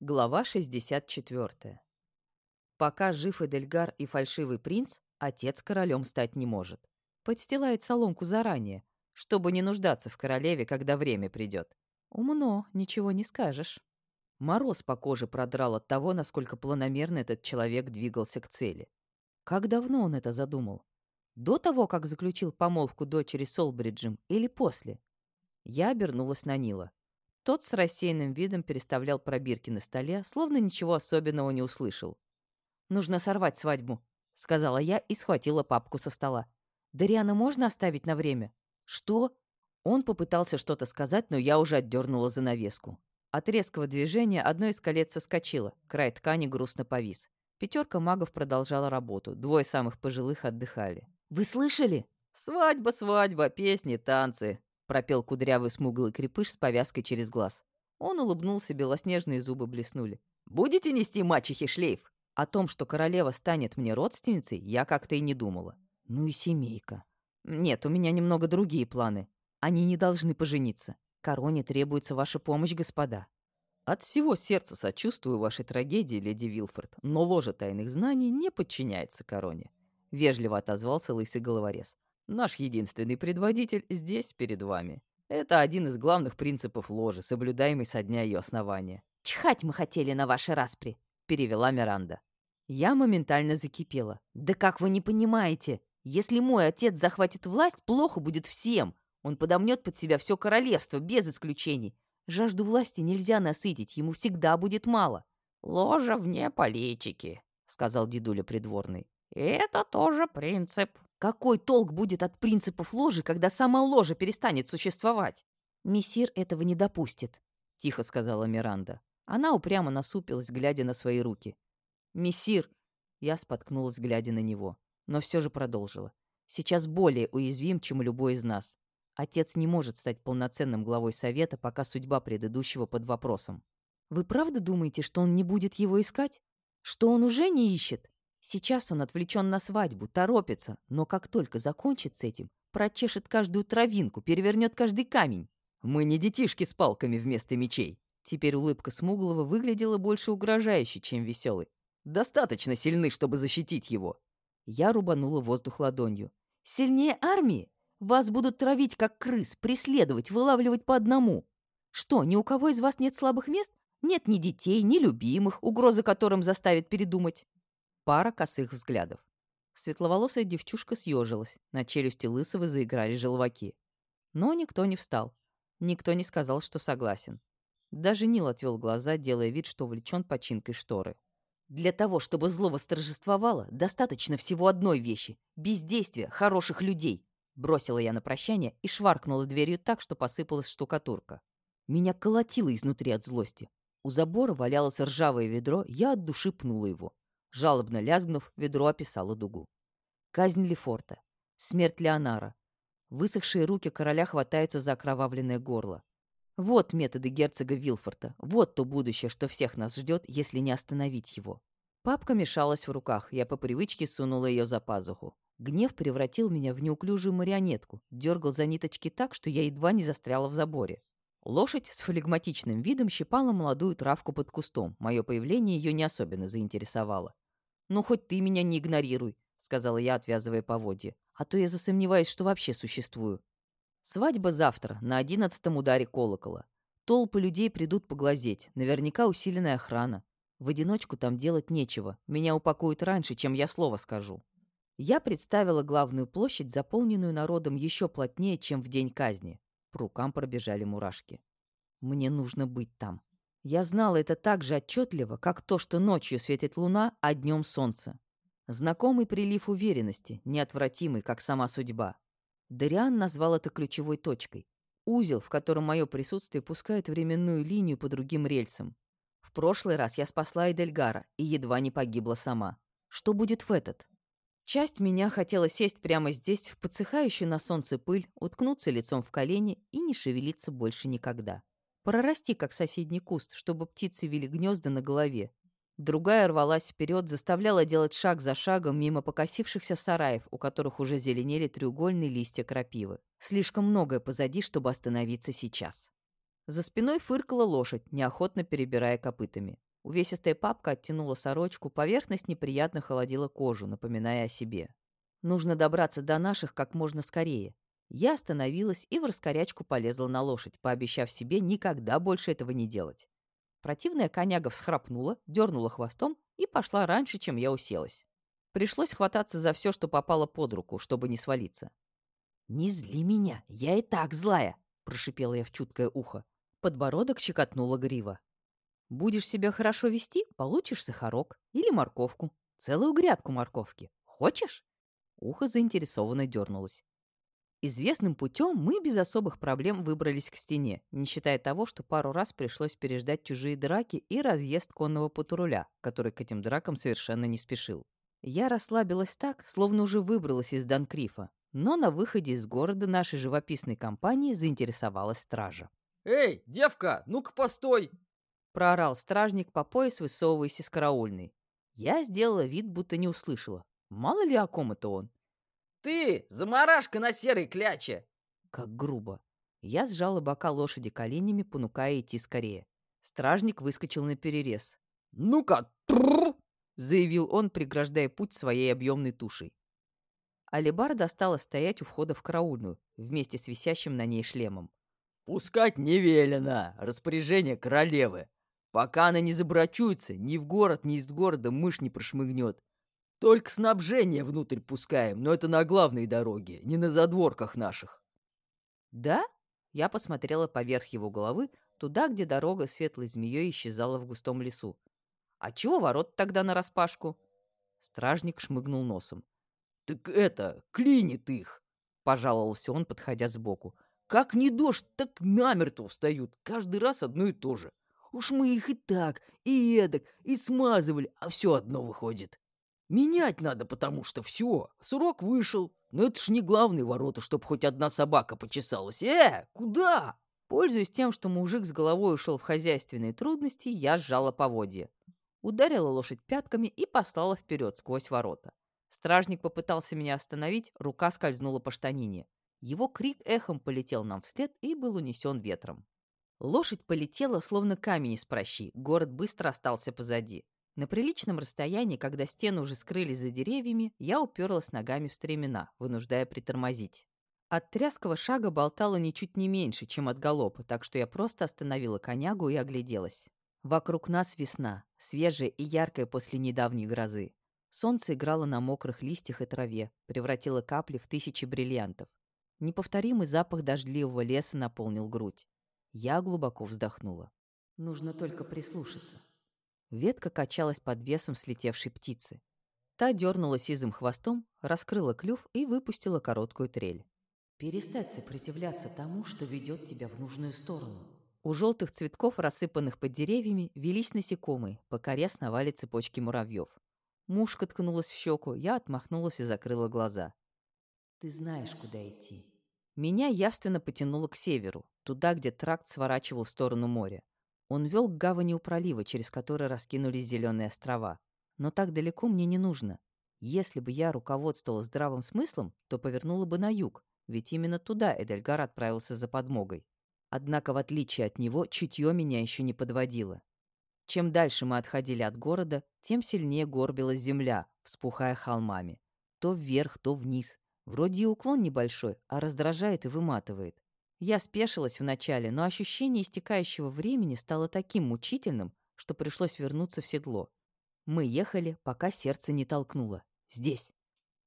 Глава 64. Пока жив Эдельгар и фальшивый принц, отец королем стать не может. Подстилает соломку заранее, чтобы не нуждаться в королеве, когда время придет. Умно, ничего не скажешь. Мороз по коже продрал от того, насколько планомерно этот человек двигался к цели. Как давно он это задумал? До того, как заключил помолвку дочери с Олбриджем, или после? Я обернулась на Нила. Тот с рассеянным видом переставлял пробирки на столе, словно ничего особенного не услышал. «Нужно сорвать свадьбу», — сказала я и схватила папку со стола. «Дариана можно оставить на время?» «Что?» Он попытался что-то сказать, но я уже отдернула занавеску. От резкого движения одно из колец соскочило, край ткани грустно повис. Пятерка магов продолжала работу, двое самых пожилых отдыхали. «Вы слышали?» «Свадьба, свадьба, песни, танцы», — пропел кудрявый смуглый крепыш с повязкой через глаз. Он улыбнулся, белоснежные зубы блеснули. «Будете нести мачехе шлейф?» О том, что королева станет мне родственницей, я как-то и не думала. Ну и семейка. Нет, у меня немного другие планы. Они не должны пожениться. Короне требуется ваша помощь, господа. От всего сердца сочувствую вашей трагедии, леди Вилфорд, но ложа тайных знаний не подчиняется короне. Вежливо отозвался лысый головорез. Наш единственный предводитель здесь, перед вами. Это один из главных принципов ложи, соблюдаемый со дня ее основания. «Чхать мы хотели на ваши распри», — перевела Миранда. Я моментально закипела. «Да как вы не понимаете? Если мой отец захватит власть, плохо будет всем. Он подомнет под себя все королевство, без исключений. Жажду власти нельзя насытить, ему всегда будет мало». «Ложа вне политики», — сказал дедуля придворный. «Это тоже принцип». Какой толк будет от принципов ложи, когда сама ложа перестанет существовать? Мессир этого не допустит, тихо сказала Миранда. Она упрямо насупилась, глядя на свои руки. Мессир, я споткнулась, глядя на него, но все же продолжила. Сейчас более уязвим, чем любой из нас. Отец не может стать полноценным главой совета, пока судьба предыдущего под вопросом. Вы правда думаете, что он не будет его искать? Что он уже не ищет? Сейчас он отвлечен на свадьбу, торопится, но как только закончит с этим, прочешет каждую травинку, перевернет каждый камень. Мы не детишки с палками вместо мечей. Теперь улыбка Смуглого выглядела больше угрожающей, чем веселой. Достаточно сильны, чтобы защитить его. Я рубанула воздух ладонью. Сильнее армии? Вас будут травить, как крыс, преследовать, вылавливать по одному. Что, ни у кого из вас нет слабых мест? Нет ни детей, ни любимых, угрозы которым заставит передумать. Пара косых взглядов. Светловолосая девчушка съежилась, на челюсти Лысого заиграли желваки. Но никто не встал. Никто не сказал, что согласен. Даже Нил отвел глаза, делая вид, что увлечен починкой шторы. Для того, чтобы зло восторжествовало, достаточно всего одной вещи — бездействия хороших людей. Бросила я на прощание и шваркнула дверью так, что посыпалась штукатурка. Меня колотило изнутри от злости. У забора валялось ржавое ведро, я от души пнула его. Жалобно лязгнув, ведро описало дугу. Казнь Лефорта. Смерть Леонара. Высохшие руки короля хватаются за окровавленное горло. Вот методы герцога Вилфорта. Вот то будущее, что всех нас ждет, если не остановить его. Папка мешалась в руках. Я по привычке сунула ее за пазуху. Гнев превратил меня в неуклюжую марионетку, дергал за ниточки так, что я едва не застряла в заборе. Лошадь с флегматичным видом щипала молодую травку под кустом. Мое появление ее не особенно заинтересовало. «Ну, хоть ты меня не игнорируй», — сказала я, отвязывая поводья. «А то я засомневаюсь, что вообще существую». Свадьба завтра, на одиннадцатом ударе колокола. Толпы людей придут поглазеть, наверняка усиленная охрана. В одиночку там делать нечего, меня упакуют раньше, чем я слово скажу. Я представила главную площадь, заполненную народом еще плотнее, чем в день казни. По рукам пробежали мурашки. Мне нужно быть там. Я знала это так же отчетливо, как то, что ночью светит луна, а днем солнце. Знакомый прилив уверенности, неотвратимый, как сама судьба. Дариан назвал это ключевой точкой. Узел, в котором мое присутствие пускает временную линию по другим рельсам. В прошлый раз я спасла Эдельгара и едва не погибла сама. Что будет в этот? Часть меня хотела сесть прямо здесь, в подсыхающую на солнце пыль, уткнуться лицом в колени и не шевелиться больше никогда прорасти, как соседний куст, чтобы птицы вели гнезда на голове. Другая рвалась вперед, заставляла делать шаг за шагом мимо покосившихся сараев, у которых уже зеленели треугольные листья крапивы. Слишком многое позади, чтобы остановиться сейчас. За спиной фыркала лошадь, неохотно перебирая копытами. Увесистая папка оттянула сорочку, поверхность неприятно холодила кожу, напоминая о себе. Нужно добраться до наших как можно скорее. Я остановилась и в раскорячку полезла на лошадь, пообещав себе никогда больше этого не делать. Противная коняга всхрапнула, дернула хвостом и пошла раньше, чем я уселась. Пришлось хвататься за все, что попало под руку, чтобы не свалиться. «Не зли меня, я и так злая!» — прошипела я в чуткое ухо. Подбородок щекотнула грива. «Будешь себя хорошо вести, получишь сахарок или морковку. Целую грядку морковки. Хочешь?» Ухо заинтересованно дернулось. Известным путем мы без особых проблем выбрались к стене, не считая того, что пару раз пришлось переждать чужие драки и разъезд конного патруля, который к этим дракам совершенно не спешил. Я расслабилась так, словно уже выбралась из Данкрифа, но на выходе из города нашей живописной компании заинтересовалась стража. «Эй, девка, ну-ка постой!» Проорал стражник по пояс, высовываясь из караульной. Я сделала вид, будто не услышала. Мало ли о ком это он. «Ты, заморашка на серой кляче!» Как грубо. Я сжала бока лошади коленями, понукая идти скорее. Стражник выскочил на перерез. «Ну-ка, заявил он, преграждая путь своей объемной тушей. Алибар достала стоять у входа в караульную, вместе с висящим на ней шлемом. «Пускать не велено! Распоряжение королевы! Пока она не забрачуется, ни в город, ни из города мышь не прошмыгнет. Только снабжение внутрь пускаем, но это на главной дороге, не на задворках наших. Да? Я посмотрела поверх его головы, туда, где дорога светлой змеей исчезала в густом лесу. А чего ворот тогда нараспашку? Стражник шмыгнул носом. Так это, клинит их, пожаловался он, подходя сбоку. Как не дождь, так намертво встают. Каждый раз одно и то же. Уж мы их и так, и эдак, и смазывали, а все одно выходит. Менять надо, потому что все, срок вышел. Но это ж не главные ворота, чтоб хоть одна собака почесалась. Э, куда? Пользуясь тем, что мужик с головой ушел в хозяйственные трудности, я сжала поводье. Ударила лошадь пятками и послала вперед сквозь ворота. Стражник попытался меня остановить, рука скользнула по штанине. Его крик эхом полетел нам вслед и был унесен ветром. Лошадь полетела, словно камень из прощи. Город быстро остался позади. На приличном расстоянии, когда стены уже скрылись за деревьями, я уперлась ногами в стремена, вынуждая притормозить. От тряского шага болтало ничуть не меньше, чем от галопа, так что я просто остановила конягу и огляделась. Вокруг нас весна, свежая и яркая после недавней грозы. Солнце играло на мокрых листьях и траве, превратило капли в тысячи бриллиантов. Неповторимый запах дождливого леса наполнил грудь. Я глубоко вздохнула. Нужно только прислушаться. Ветка качалась под весом слетевшей птицы. Та дернула сизым хвостом, раскрыла клюв и выпустила короткую трель. «Перестать сопротивляться тому, что ведет тебя в нужную сторону». У желтых цветков, рассыпанных под деревьями, велись насекомые, по коре сновали цепочки муравьев. Мушка ткнулась в щеку, я отмахнулась и закрыла глаза. «Ты знаешь, куда идти». Меня явственно потянуло к северу, туда, где тракт сворачивал в сторону моря. Он вел к гавани у пролива, через который раскинулись зеленые острова. Но так далеко мне не нужно. Если бы я руководствовалась здравым смыслом, то повернула бы на юг, ведь именно туда Эдельгар отправился за подмогой. Однако, в отличие от него, чутье меня еще не подводило. Чем дальше мы отходили от города, тем сильнее горбилась земля, вспухая холмами. То вверх, то вниз. Вроде и уклон небольшой, а раздражает и выматывает. Я спешилась вначале, но ощущение истекающего времени стало таким мучительным, что пришлось вернуться в седло. Мы ехали, пока сердце не толкнуло. Здесь.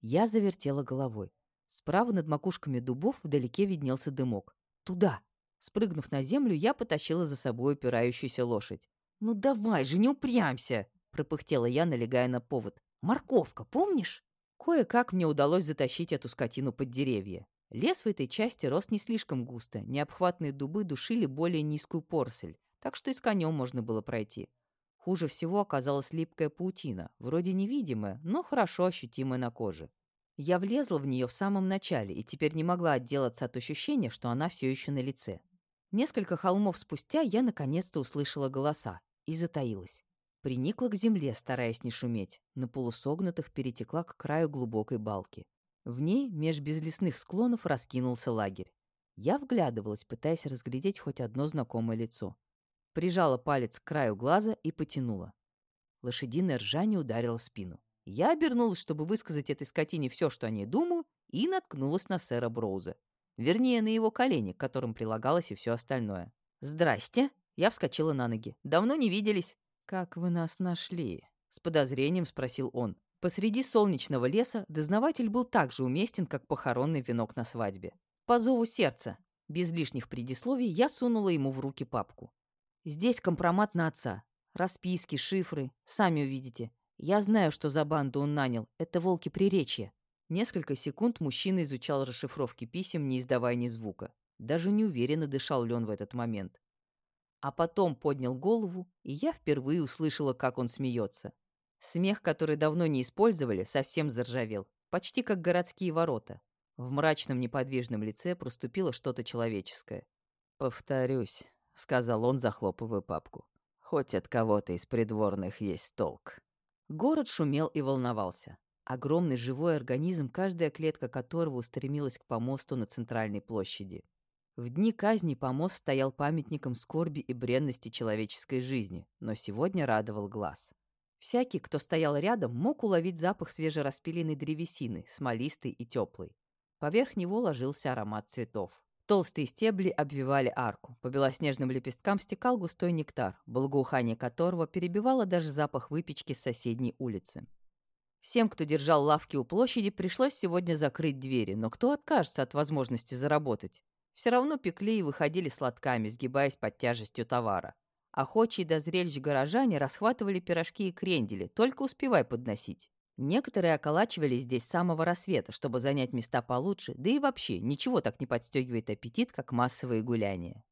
Я завертела головой. Справа над макушками дубов вдалеке виднелся дымок. Туда. Спрыгнув на землю, я потащила за собой упирающуюся лошадь. «Ну давай же, не упрямься!» — пропыхтела я, налегая на повод. «Морковка, помнишь?» Кое-как мне удалось затащить эту скотину под деревья. Лес в этой части рос не слишком густо, необхватные дубы душили более низкую порсель, так что и с конем можно было пройти. Хуже всего оказалась липкая паутина, вроде невидимая, но хорошо ощутимая на коже. Я влезла в нее в самом начале и теперь не могла отделаться от ощущения, что она все еще на лице. Несколько холмов спустя я наконец-то услышала голоса и затаилась. Приникла к земле, стараясь не шуметь, на полусогнутых перетекла к краю глубокой балки. В ней, меж безлесных склонов, раскинулся лагерь. Я вглядывалась, пытаясь разглядеть хоть одно знакомое лицо. Прижала палец к краю глаза и потянула. Лошадиное ржание ударило в спину. Я обернулась, чтобы высказать этой скотине все, что о ней думаю, и наткнулась на сэра Броуза. Вернее, на его колени, к которым прилагалось и все остальное. «Здрасте!» Я вскочила на ноги. «Давно не виделись». «Как вы нас нашли?» С подозрением спросил он. Посреди солнечного леса дознаватель был так же уместен, как похоронный венок на свадьбе. По зову сердца. Без лишних предисловий я сунула ему в руки папку. «Здесь компромат на отца. Расписки, шифры. Сами увидите. Я знаю, что за банду он нанял. Это волки приречья». Несколько секунд мужчина изучал расшифровки писем, не издавая ни звука. Даже не уверенно дышал ли он в этот момент. А потом поднял голову, и я впервые услышала, как он смеется. Смех, который давно не использовали, совсем заржавел, почти как городские ворота. В мрачном неподвижном лице проступило что-то человеческое. «Повторюсь», — сказал он, захлопывая папку. «Хоть от кого-то из придворных есть толк». Город шумел и волновался. Огромный живой организм, каждая клетка которого устремилась к помосту на центральной площади. В дни казни помост стоял памятником скорби и бренности человеческой жизни, но сегодня радовал глаз. Всякий, кто стоял рядом, мог уловить запах свежераспиленной древесины, смолистой и теплой. Поверх него ложился аромат цветов. Толстые стебли обвивали арку. По белоснежным лепесткам стекал густой нектар, благоухание которого перебивало даже запах выпечки с соседней улицы. Всем, кто держал лавки у площади, пришлось сегодня закрыть двери, но кто откажется от возможности заработать? Все равно пекли и выходили сладками, сгибаясь под тяжестью товара. Охочие до зрелищ горожане расхватывали пирожки и крендели, только успевай подносить. Некоторые околачивались здесь с самого рассвета, чтобы занять места получше, да и вообще ничего так не подстегивает аппетит, как массовые гуляния.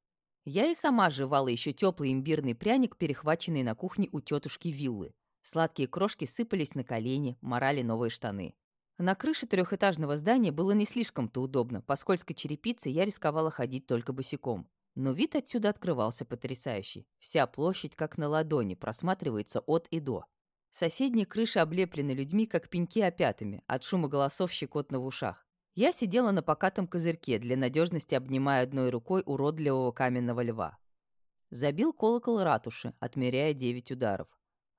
Я и сама жевала еще теплый имбирный пряник, перехваченный на кухне у тетушки Виллы. Сладкие крошки сыпались на колени, морали новые штаны. На крыше трехэтажного здания было не слишком-то удобно. По скользкой черепице я рисковала ходить только босиком. Но вид отсюда открывался потрясающий. Вся площадь, как на ладони, просматривается от и до. Соседние крыши облеплены людьми, как пеньки опятами, от шума голосов щекотно в ушах. Я сидела на покатом козырьке, для надежности обнимая одной рукой уродливого каменного льва. Забил колокол ратуши, отмеряя девять ударов.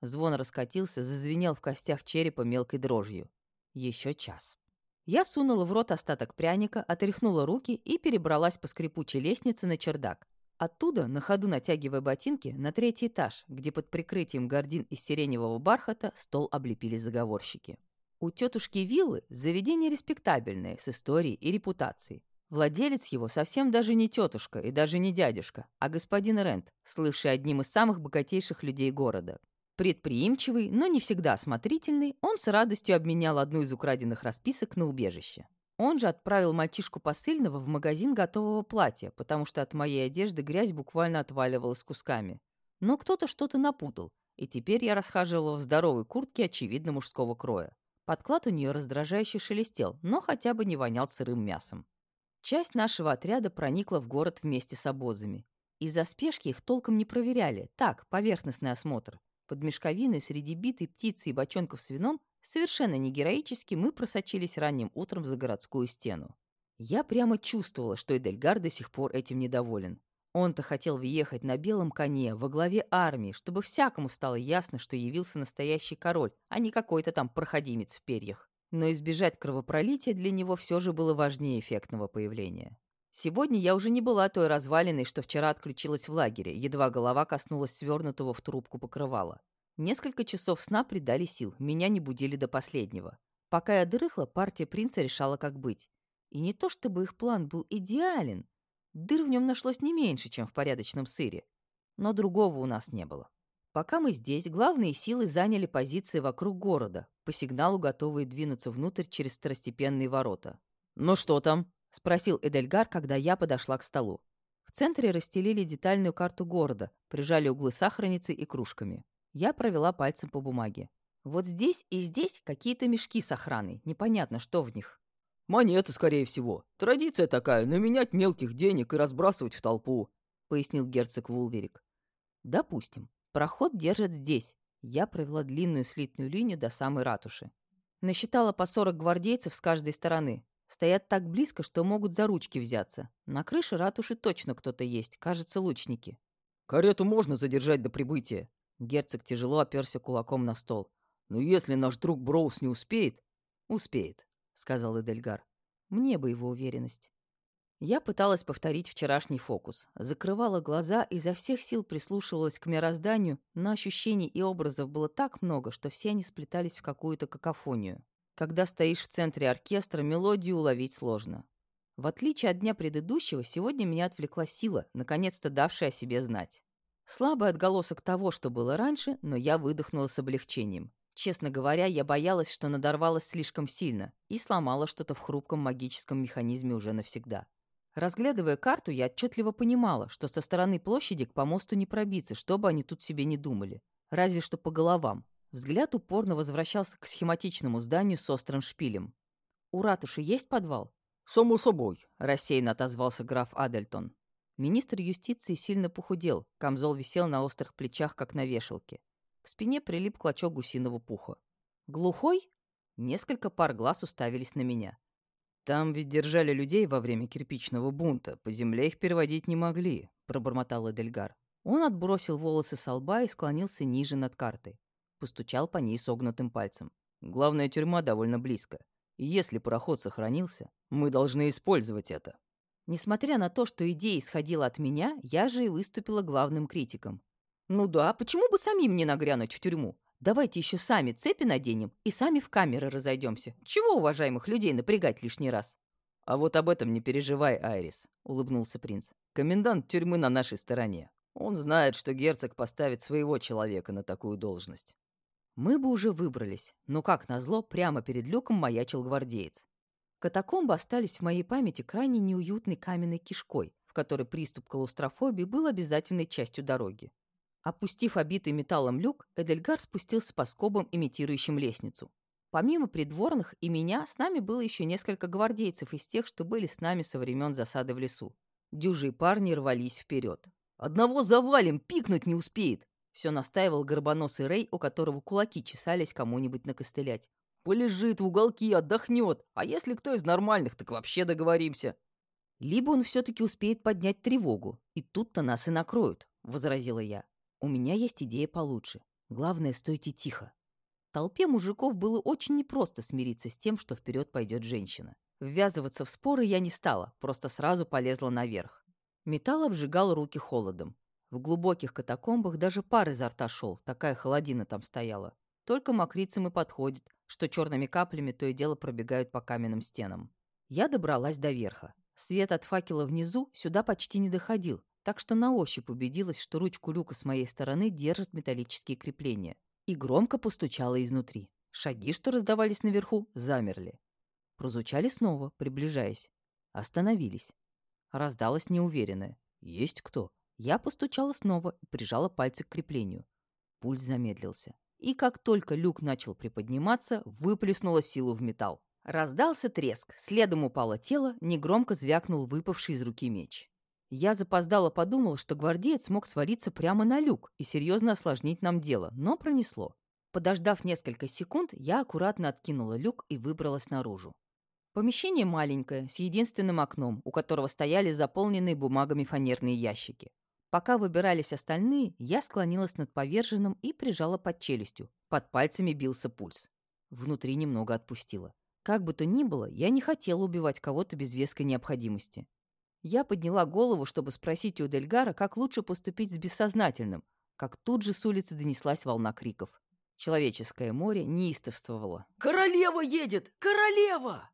Звон раскатился, зазвенел в костях черепа мелкой дрожью. Еще час. Я сунула в рот остаток пряника, отряхнула руки и перебралась по скрипучей лестнице на чердак. Оттуда, на ходу натягивая ботинки, на третий этаж, где под прикрытием гордин из сиреневого бархата стол облепили заговорщики. У тетушки Виллы заведение респектабельное, с историей и репутацией. Владелец его совсем даже не тетушка и даже не дядюшка, а господин Рент, слывший одним из самых богатейших людей города. Предприимчивый, но не всегда осмотрительный, он с радостью обменял одну из украденных расписок на убежище. Он же отправил мальчишку посыльного в магазин готового платья, потому что от моей одежды грязь буквально отваливалась кусками. Но кто-то что-то напутал, и теперь я расхаживала в здоровой куртке очевидно мужского кроя. Подклад у нее раздражающе шелестел, но хотя бы не вонял сырым мясом. Часть нашего отряда проникла в город вместе с обозами. Из-за спешки их толком не проверяли, так, поверхностный осмотр. Под мешковиной среди битой птицы и бочонков с вином совершенно не героически мы просочились ранним утром за городскую стену. Я прямо чувствовала, что Эдельгар до сих пор этим недоволен. Он-то хотел въехать на белом коне во главе армии, чтобы всякому стало ясно, что явился настоящий король, а не какой-то там проходимец в перьях. Но избежать кровопролития для него все же было важнее эффектного появления. Сегодня я уже не была той развалиной, что вчера отключилась в лагере, едва голова коснулась свернутого в трубку покрывала. Несколько часов сна придали сил, меня не будили до последнего. Пока я дрыхла, партия принца решала, как быть. И не то чтобы их план был идеален. Дыр в нем нашлось не меньше, чем в порядочном сыре. Но другого у нас не было. Пока мы здесь, главные силы заняли позиции вокруг города, по сигналу готовые двинуться внутрь через второстепенные ворота. «Ну что там?» — спросил Эдельгар, когда я подошла к столу. В центре расстелили детальную карту города, прижали углы сахарницей и кружками. Я провела пальцем по бумаге. Вот здесь и здесь какие-то мешки с охраной. Непонятно, что в них. «Монеты, скорее всего. Традиция такая — наменять мелких денег и разбрасывать в толпу», — пояснил герцог Вулверик. «Допустим. Проход держат здесь». Я провела длинную слитную линию до самой ратуши. Насчитала по 40 гвардейцев с каждой стороны. Стоят так близко, что могут за ручки взяться. На крыше ратуши точно кто-то есть, кажется, лучники. «Карету можно задержать до прибытия». Герцог тяжело оперся кулаком на стол. «Но если наш друг Броуз не успеет...» «Успеет», — сказал Эдельгар. «Мне бы его уверенность». Я пыталась повторить вчерашний фокус. Закрывала глаза и изо всех сил прислушивалась к мирозданию, но ощущений и образов было так много, что все они сплетались в какую-то какофонию. Когда стоишь в центре оркестра, мелодию уловить сложно. В отличие от дня предыдущего, сегодня меня отвлекла сила, наконец-то давшая о себе знать. Слабый отголосок того, что было раньше, но я выдохнула с облегчением. Честно говоря, я боялась, что надорвалась слишком сильно и сломала что-то в хрупком магическом механизме уже навсегда. Разглядывая карту, я отчетливо понимала, что со стороны площади к помосту не пробиться, что бы они тут себе не думали. Разве что по головам. Взгляд упорно возвращался к схематичному зданию с острым шпилем. «У ратуши есть подвал?» «Само собой», — рассеянно отозвался граф Адельтон. Министр юстиции сильно похудел, камзол висел на острых плечах, как на вешалке. К спине прилип клочок гусиного пуха. «Глухой?» Несколько пар глаз уставились на меня. «Там ведь держали людей во время кирпичного бунта, по земле их переводить не могли», — пробормотал Эдельгар. Он отбросил волосы со лба и склонился ниже над картой. Постучал по ней согнутым пальцем. «Главная тюрьма довольно близко. И если пароход сохранился, мы должны использовать это». Несмотря на то, что идея исходила от меня, я же и выступила главным критиком. «Ну да, почему бы самим не нагрянуть в тюрьму? Давайте еще сами цепи наденем и сами в камеры разойдемся. Чего уважаемых людей напрягать лишний раз?» «А вот об этом не переживай, Айрис», — улыбнулся принц. «Комендант тюрьмы на нашей стороне. Он знает, что герцог поставит своего человека на такую должность». Мы бы уже выбрались, но, как назло, прямо перед люком маячил гвардеец. Катакомбы остались в моей памяти крайне неуютной каменной кишкой, в которой приступ клаустрофобии был обязательной частью дороги. Опустив обитый металлом люк, Эдельгар спустился по скобам, имитирующим лестницу. Помимо придворных и меня, с нами было еще несколько гвардейцев из тех, что были с нами со времен засады в лесу. Дюжие парни рвались вперед. «Одного завалим, пикнуть не успеет!» Все настаивал горбоносый Рэй, у которого кулаки чесались кому-нибудь накостылять. «Полежит в уголке, отдохнет, а если кто из нормальных, так вообще договоримся!» «Либо он все-таки успеет поднять тревогу, и тут-то нас и накроют», — возразила я. У меня есть идея получше. Главное, стойте тихо. Толпе мужиков было очень непросто смириться с тем, что вперед пойдет женщина. Ввязываться в споры я не стала, просто сразу полезла наверх. Металл обжигал руки холодом. В глубоких катакомбах даже пар изо рта шел, такая холодина там стояла. Только мокрицам и подходит, что черными каплями то и дело пробегают по каменным стенам. Я добралась до верха. Свет от факела внизу сюда почти не доходил, так что на ощупь убедилась, что ручку люка с моей стороны держат металлические крепления, и громко постучала изнутри. Шаги, что раздавались наверху, замерли. Прозвучали снова, приближаясь. Остановились. Раздалось неуверенное. «Есть кто?» Я постучала снова и прижала пальцы к креплению. Пульс замедлился. И как только люк начал приподниматься, выплеснула силу в металл. Раздался треск, следом упало тело, негромко звякнул выпавший из руки меч. Я запоздало подумал, что гвардеец мог свалиться прямо на люк и серьезно осложнить нам дело, но пронесло. Подождав несколько секунд, я аккуратно откинула люк и выбралась наружу. Помещение маленькое, с единственным окном, у которого стояли заполненные бумагами фанерные ящики. Пока выбирались остальные, я склонилась над поверженным и прижала под челюстью. Под пальцами бился пульс. Внутри немного отпустило. Как бы то ни было, я не хотела убивать кого-то без веской необходимости. Я подняла голову, чтобы спросить у Дельгара, как лучше поступить с бессознательным, как тут же с улицы донеслась волна криков. Человеческое море неистовствовало. «Королева едет! Королева!»